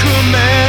Command.